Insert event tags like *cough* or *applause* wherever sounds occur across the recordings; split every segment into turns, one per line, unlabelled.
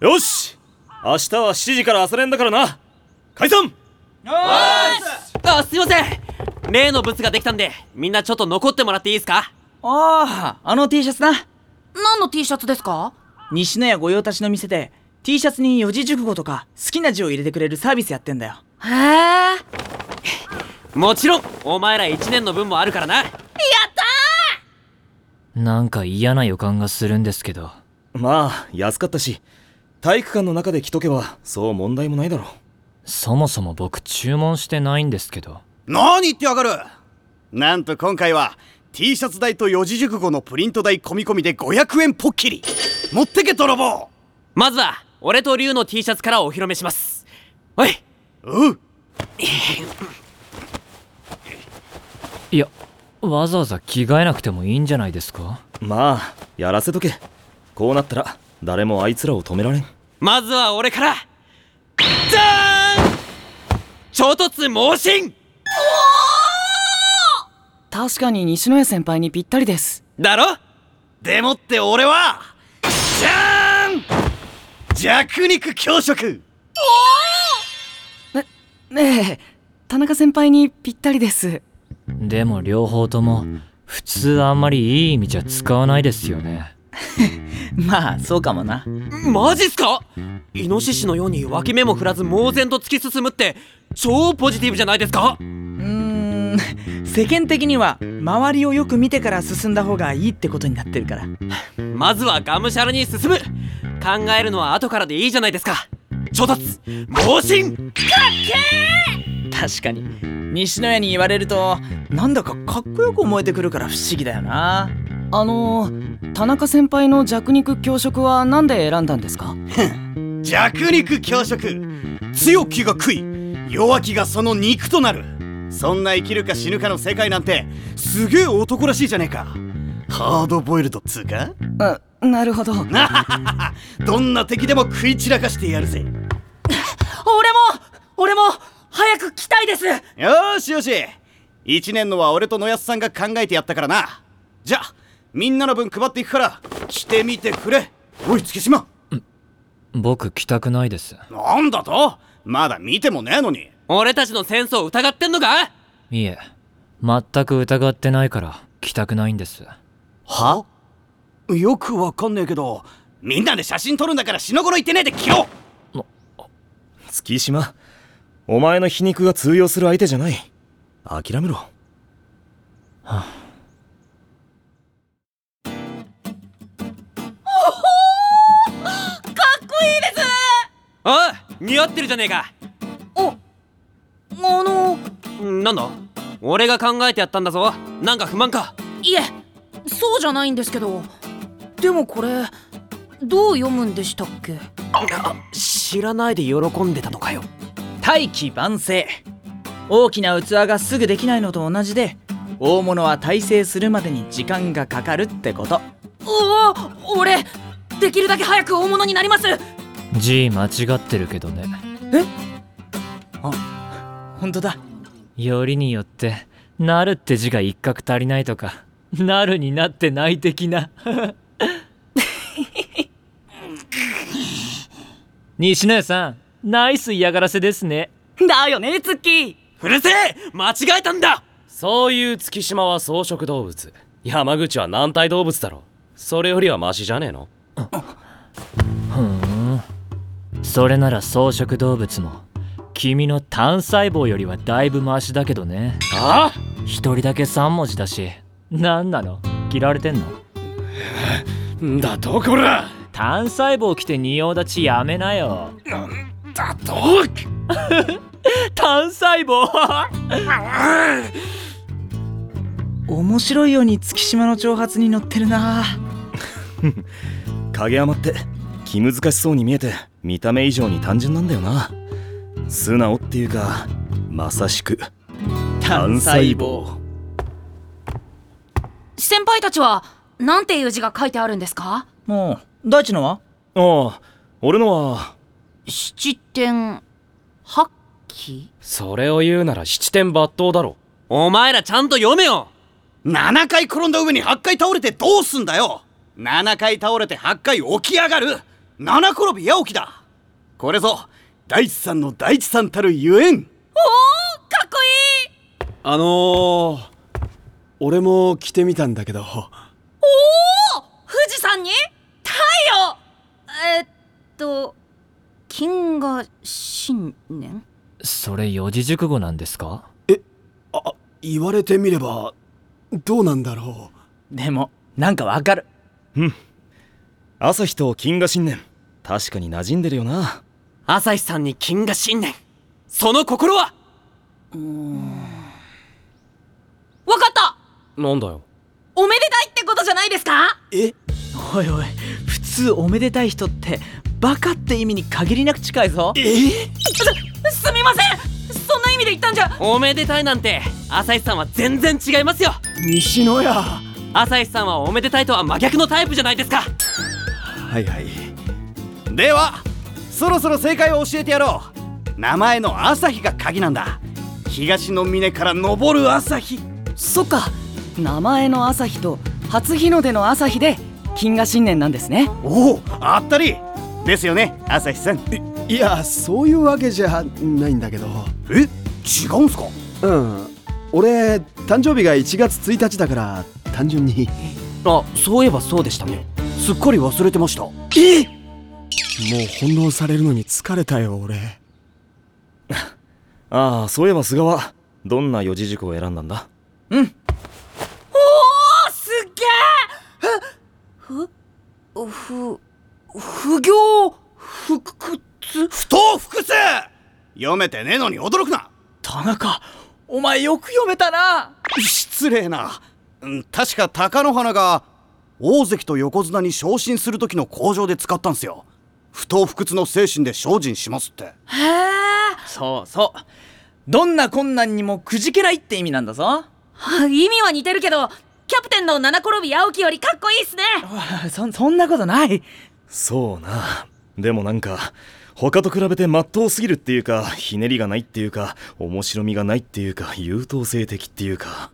よし！明日は7時から朝練だからな。解散！
あすいません。例のブツができたんでみんなちょっと残ってもらっていいですか？
あああの T シャツな。
何の T シャツですか？
西野屋御用達の店で T シャツに四字熟語とか好きな字を入れてくれるサービスやってんだよ。
へえ
もちろんお前ら1年の分もあるからな。
なんか嫌な予感がするんですけど。
まあ安かったし体育館の中で着とけばそう問題もないだろ
そもそも僕注文してないんですけど。
何言ってやがる。なんと今回は T シャツ代と四字熟語のプリント代込み込みで500円ポッキリ。持ってけ泥棒。
まずは俺と龍の T シャツからお披露目します。おい。
う。ん
いやわざわざ着替えなくてもいいんじゃないですか？
まあやらせとけ。こうなったら誰もあいつらを止められん。
まずは俺から。じゃーん衝突猛進！
確かに西野屋先輩にぴったりです。
だろ？
でもって俺は！じゃーん弱肉強食！
ねえ田中先輩にぴったりです。
でも両方とも普通あんまりいい意味じゃ使わないですよね *laughs*
まあそうかもな。
マジっすか？イノシシのように脇目も振らず猛然と突き進むって超ポジティブじゃないですか？
うーん。世間的には周りをよく見てから進んだ方がいいってことになってるから。
まずはがむしゃらに進む。考えるのは後からでいいじゃないですか。衝突猛進
確かに。西野屋に言われるとなんだかかっこよく思えてくるから不思議だよな
あのー、田中先輩の弱肉強食は何で選んだんですか？*laughs*
弱肉強食。強きが食い弱きがその肉となる。そんな生きるか死ぬかの世界なんてすげえ男らしいじゃねえか。ハードボイルドっつうか？
あなるほど。*laughs*
どんな敵でも食い散らかしてやるぜ。
俺も俺も早く来たいです。
よーしよし。1年のは俺と野安さんが考えてやったからな。じゃあみんなの分配っていくから着てみてくれ。おい月島。
僕着たくないです。
なんだと？まだ見てもねえのに。
俺たちのセンスを疑ってんのか？
いえ全く疑ってないから着たくないんです。
は？よくわかんねえけどみんなで写真撮るんだから死の頃言ってねえで着よ
月島お前の皮肉が通用する相手じゃない。諦めろ
おい似合ってるじゃねえか。
あの
んなんだ？俺が考えてやったんだぞ。なんか不満か？
いえそうじゃないんですけど。でもこれどう読むんでしたっけ？
あ知らないで喜んでたのかよ。
大器晩成。大きな器がすぐできないのと同じで大物は大成するまでに時間がかかるってこと。
うわ俺できるだけ早く大物になります
字間違ってるけどね。
本当だ。
よりによって「なる」って字が一画足りないとか「なる」になってない的な。*laughs* 西野屋さんナイス嫌がらせですね。
だよねツッキー
うるせえ！間違えたんだ！
そういう月島は草食動物。山口は軟体動物だろそれよりはマシじゃねえの？
ふんそれなら草食動物も君の単細胞よりはだいぶマシだけどね。
あ？
一人だけ3文字だし何なの？嫌われてんの？
んだとこら！
単細胞来て仁王立ちやめなよ。
だと？*laughs*
単細胞？
面白いように月島の挑発に乗ってるな。
影山って気難しそうに見えて見た目以上に単純なんだよな。素直っていうかまさしく単細胞。
先輩たちはなんていう字が書いてあるんですか？
もう大地のは？
ああ俺のは
七点八期？
それを言うなら七点抜刀だろ。
お前らちゃんと読めよ。
7回転んだ上に8回倒れてどうすんだよ。7回倒れて8回起き上がる。七転び八起きだこれぞ大地さんの大地さんたるゆえん。
かっこいい。
あのー、俺も着てみたんだけど。
おお富士山に？太陽。えっと金河新年？
それ四字熟語なんですか？
あ言われてみればどうなんだろ
でもなんかわかる。
朝日と金河新年。確かに馴染んでるよな
朝日さんに金河新年。その心は？
わかった。
うなんだよ。
おめでたいってことじゃないですか？
え？おいおい普通おめでたい人ってバカって意味に限りなく近いぞ。
すすみません。そんな意味で言ったんじゃ。
おめでたいなんて朝日さんは全然違いますよ。
う西野屋。
朝日さんはおめでたいとは真逆のタイプじゃないですか。
はいはい。
ではそろそろ正解を教えてやろう。名前の朝日が鍵なんだ。東の峰から昇る朝日。
そっか。名前の朝日と初日の出の朝日で金河新年なんですね。
おおあったり。ですよね朝日さん。
いやそういうわけじゃないんだけど。
え違うんすか？
うん。俺誕生日が1月1日だから単純に。
あそういえばそうでしたね。すっかり忘れてました。
え？もう翻弄されるのに疲れたよ俺。*laughs*
ああそういえば菅はどんな四字熟語を選んだんだ？
おおすっげえ？ふふ不行不屈
不当不屈読めてねえのに驚くな
田中お前よく読めたな
失礼なうん確か貴乃花が大関と横綱に昇進する時の口上で使ったんすよ不当不屈の精神で精進しますって。
へえ
そうそう。どんな困難にもくじけないって意味なんだぞ。
意味は似てるけどキャプテンの七転び八起きよりかっこいいっすね。
そそんなことない。
そうな。でもなんか他と比べて真っ当すぎるっていうかひねりがないっていうか面白みがないっていうか優等生的っていうか。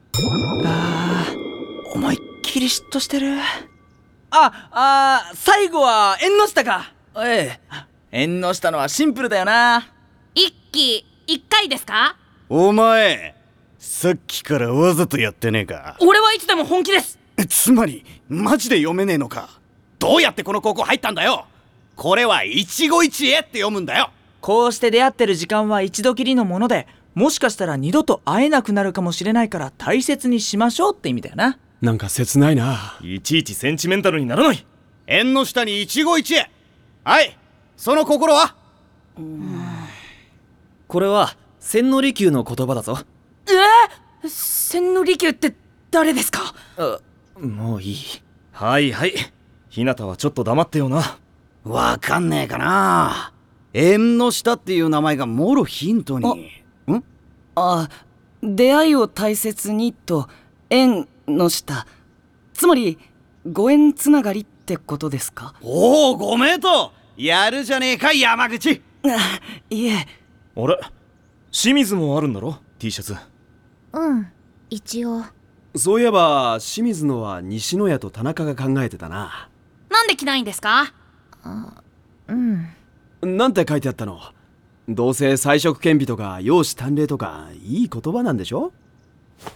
あー。思いっきり嫉妬してる。ああー最後は縁の下かええ。縁の下のはシンプルだよな。
一期一回ですか？
お前さっきからわざとやってねえか？
俺はいつでも本気です。
つまりマジで読めねえのか？どうやってこの高校入ったんだよ？これは一期一会って読むんだよ。
こうして出会ってる時間は一度きりのものでもしかしたら二度と会えなくなるかもしれないから大切にしましょうって意味だよな。
なんか切ないな。い
ちいちセンチメンタルにならない。
縁の下に一期一会はい。その心は？
これは千利休の言葉だぞ。
え？千利休って誰ですか？
あもういい。
はいはい。ひなたはちょっと黙ってよな。
わかんねえかな。縁の下っていう名前がもろヒントに。ん？
あ出会いを大切にと縁の下。つまりご縁つながりってことですか？
おおごめんとやるじゃねえか山口。
あいえ。
あれ？清水もあるんだろ？T シャツ。
うん一応。
そういえば清水のは西野屋と田中が考えてたな。
なんで着ないんですか？
うん。
なんて書いてあったの？どうせ彩色兼備とか容姿端麗とかいい言葉なんでしょ？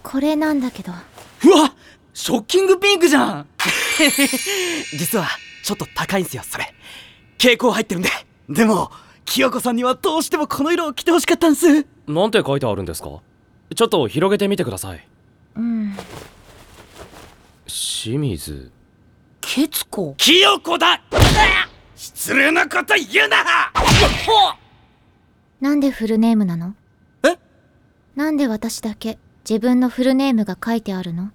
これなんだけど。
うわショッキングピンクじゃん。*laughs*
実はちょっと高いんすよそれ。蛍光入ってるんで。
でも清子さんにはどうしてもこの色を着てほしかったんす。
なんて書いてあるんですか？ちょっと広げてみてください。
うん。
清水。
ケツコ
清子だ！失礼なこと言うな！
なんでフルネームなの？
え？
なんで私だけ自分のフルネームが書いてあるの？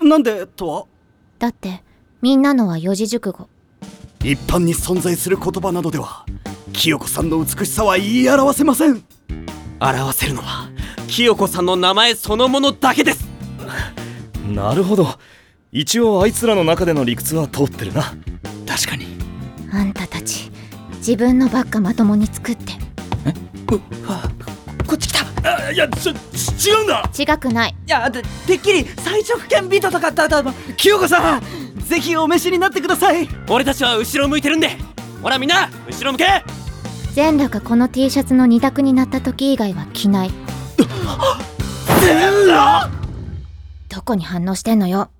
なんでとは？
だってみんなのは四字熟語。
一般に存在する言葉などでは清子さんの美しさは言い表せません。
表せるのは清子さんの名前そのものだけです。
なるほど。一応あいつらの中での理屈は通ってるな。
確かに。
あんたたち自分のばっかまともに作って。
こっち来
いやちょち違うんだ。
違くない。
いやててっきり最直剣ビートとかだだ
清子さんぜひお召しになってください。
俺たちは後ろ向いてるんで。ほらみんな後ろ向け。
全裸がこの T シャツの二択になった時以外は着ない。*laughs*
全裸？
どこに反応してんのよ。